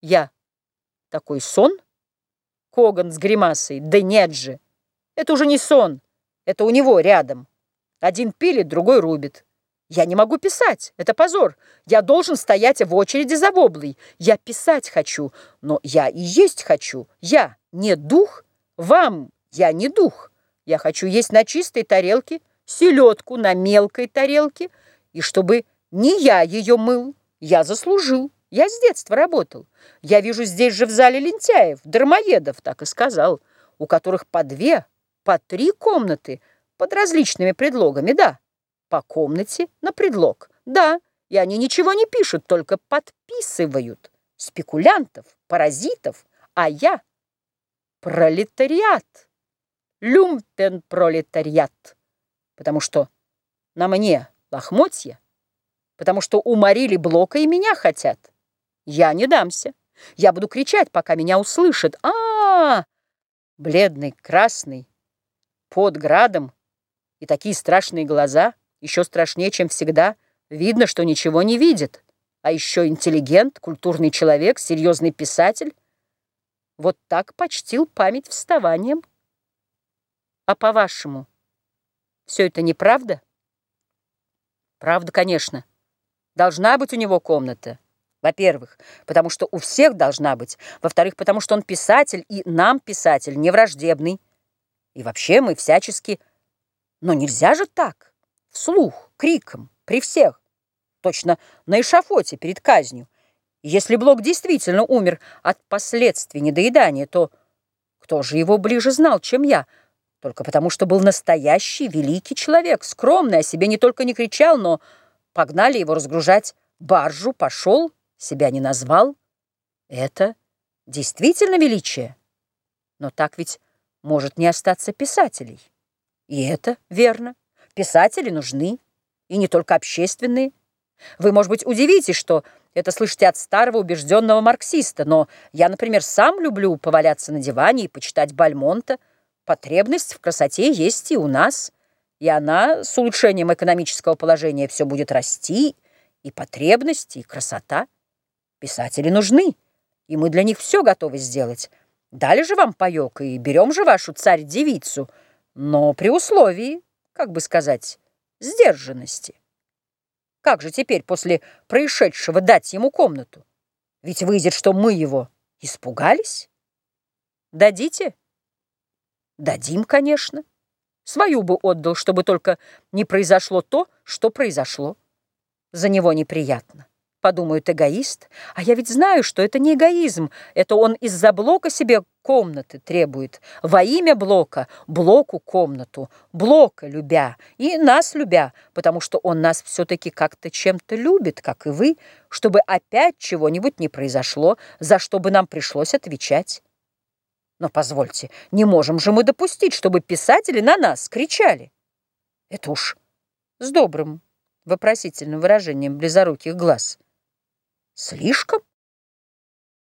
Я. Такой сон? Коган с гримасой. Да нет же. Это уже не сон. Это у него рядом. Один пилит, другой рубит. Я не могу писать. Это позор. Я должен стоять в очереди за воблой. Я писать хочу, но я и есть хочу. Я не дух. Вам я не дух. Я хочу есть на чистой тарелке, селедку на мелкой тарелке, и чтобы не я ее мыл, я заслужил. Я с детства работал. Я вижу здесь же в зале лентяев, дармоедов, так и сказал, у которых по две, по три комнаты под различными предлогами, да. По комнате на предлог, да. И они ничего не пишут, только подписывают. Спекулянтов, паразитов, а я пролетариат. Люмпен-пролетариат. Потому что на мне лохмотья, потому что уморили Блока и меня хотят. Я не дамся. Я буду кричать, пока меня услышат. А, -а, -а! Бледный, красный, под градом и такие страшные глаза, еще страшнее, чем всегда. Видно, что ничего не видит. А еще интеллигент, культурный человек, серьезный писатель. Вот так почтил память вставанием. А по-вашему, все это неправда? Правда, конечно. Должна быть у него комната. Во-первых, потому что у всех должна быть. Во-вторых, потому что он писатель, и нам писатель не враждебный. И вообще мы всячески... Но нельзя же так, вслух, криком, при всех. Точно на эшафоте перед казнью. если Блок действительно умер от последствий недоедания, то кто же его ближе знал, чем я? Только потому, что был настоящий великий человек, скромный, о себе не только не кричал, но погнали его разгружать баржу, пошел себя не назвал, это действительно величие. Но так ведь может не остаться писателей. И это верно. Писатели нужны, и не только общественные. Вы, может быть, удивитесь, что это слышите от старого убежденного марксиста, но я, например, сам люблю поваляться на диване и почитать Бальмонта. Потребность в красоте есть и у нас, и она с улучшением экономического положения все будет расти, и потребность, и красота. Писатели нужны, и мы для них все готовы сделать. Дали же вам паёк, и берем же вашу царь-девицу, но при условии, как бы сказать, сдержанности. Как же теперь после происшедшего дать ему комнату? Ведь выйдет, что мы его испугались. Дадите? Дадим, конечно. Свою бы отдал, чтобы только не произошло то, что произошло. За него неприятно подумают эгоист. А я ведь знаю, что это не эгоизм. Это он из-за блока себе комнаты требует. Во имя блока, блоку комнату, блока любя и нас любя, потому что он нас все-таки как-то чем-то любит, как и вы, чтобы опять чего-нибудь не произошло, за что бы нам пришлось отвечать. Но позвольте, не можем же мы допустить, чтобы писатели на нас кричали. Это уж с добрым, вопросительным выражением близоруких глаз. Слишком?